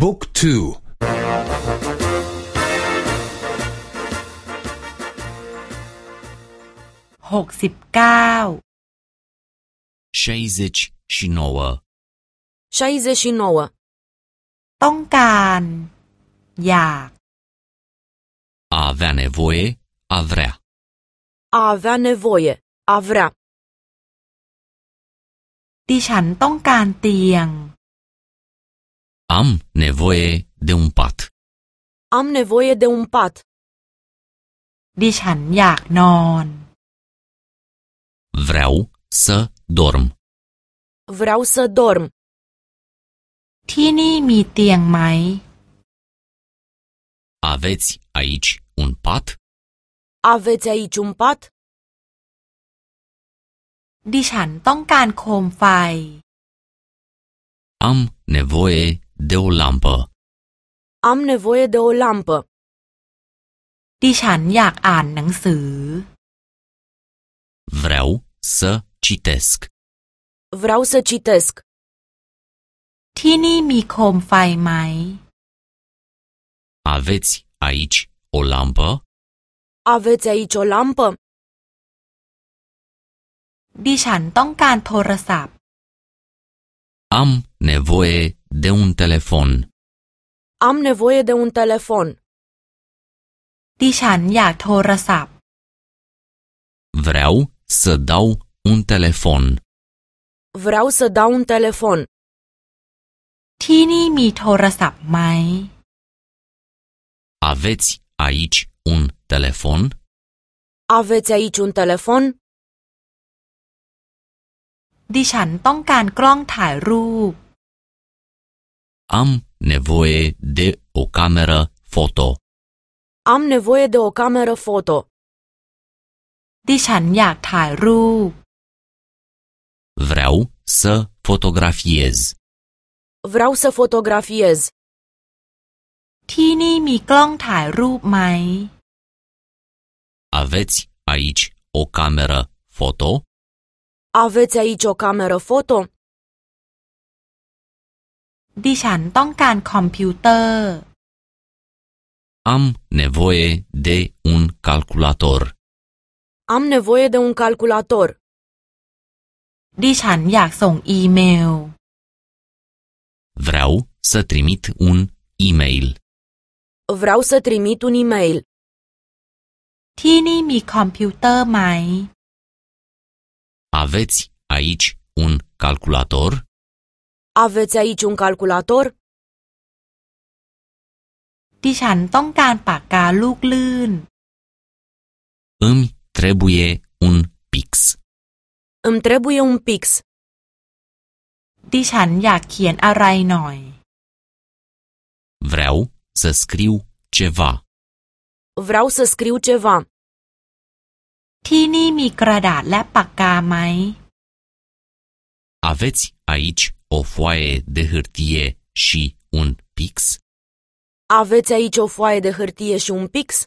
บุ๊กทูหกสิบเก้า69 69. ต้องการ อยาก A avea nevoie, a vrea. A avea nevoie. A vrea. ดิฉันต้องการเตียง Am nevoie de un pat. Am nevoie de un pat. ดิฉันอยากนอน Vreau să dorm. Vreau să dorm. ที่นี่มีเตียงไหม Aveți aici un pat? Aveți aici un pat? ดิฉันต้องการโคมไฟ Am nevoie de o lampă. Am nevoie de o lampă. ดิฉันอยากอ่านหนังสือ Vreau să citesc. Vreau să citesc. ที่นี่มีโคมไฟไหม Aveți aici o lampă? Aveți aici o lampă? ดิฉันต้องการโทรศัพท์ Am nevoie de un telefon. Am nevoie de un telefon. ดิฉันอยากโทรศัพท์ Vreau să dau un telefon. Vreau să dau un telefon. ที่นี่มีโทรศัพท์ไหม Aveți aici un telefon? Aveți aici un telefon? ดิฉันต้องการกล้องถ่ายรูป Am nevoie de o cameră foto. Am nevoie de o cameră foto. ดิฉันอยากถ่ายรูป Vreau să fotografiez. Vreau să fotografiez. ที่นี่มีกล้องถ่ายรูปไหม Aveți aici o cameră foto? Aveți aici o cameră foto? ดิฉันต้องการคอมพิวเตอร์ Am nevoie de un calculator. Am nevoie de un calculator. ดิฉันอยากส่งอีเมล Vreau să trimit un e-mail. Vreau să trimit un e-mail. ที่นี่มีคอมพิวเตอร์ไหม Aveți aici un calculator? Aveți aici un calculator? ดิฉันต้องการปากกาลูกลื่น Îmi trebuie un pix. Îmi trebuie un pix. ดิฉันอยากเขียนอะไรหน่อย Vreau să scriu ceva. Vreau să scriu ceva. ที่นี่มีกระดาษและปากกาไหม Aveți aici o foaie de hârtie și un pix? Aveți aici o foaie de hârtie și un pix?